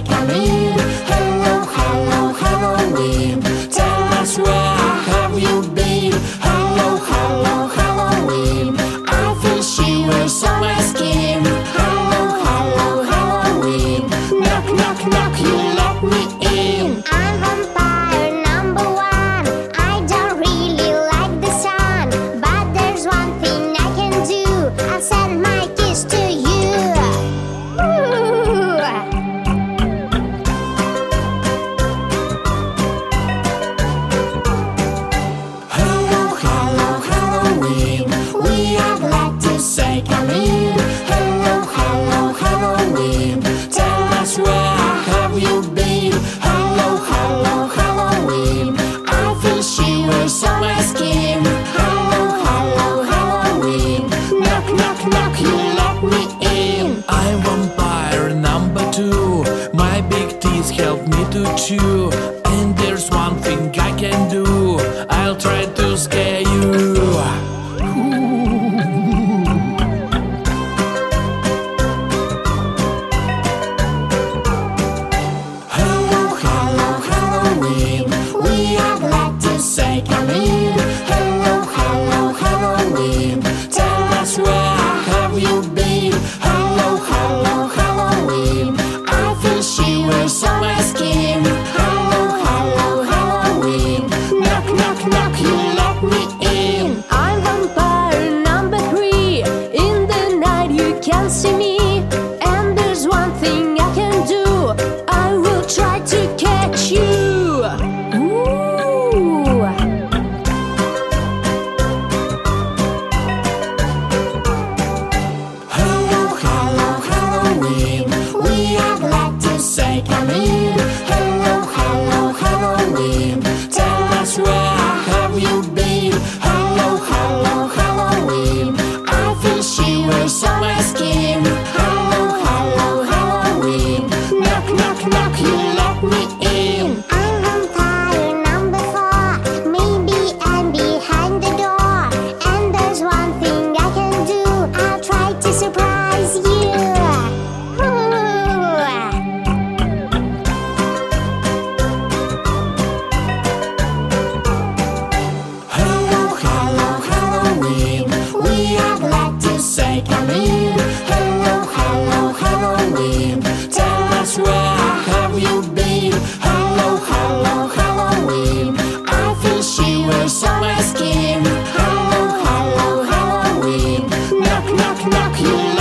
come in. Hello, hello, Halloween. Tell us where say come. Hello, hello, Halloween. Tell us where have you been? Hello, hello, Halloween. I feel shivers on my skin. Hello, hello, Halloween. Knock, knock, knock, you let me in. I'm vampire number two. My big teeth help me to chew. And there's one thing I can do. I'll try to scare you. Say come in. Hello, hello, Halloween. Tell us where have you been? Hello, hello, Halloween. I feel shivers on my skin. Hello, hello, Halloween. Knock, knock, knock, you let me in. I'm vampire number three. In the night you can see me. And there's one thing I can do. I will try to catch you. To to say come. Hello, hello, Halloween. Tell us where have you been? Hello, hello, Halloween. I feel shivers on my skin. Hello, hello, Halloween. Knock, knock, knock, you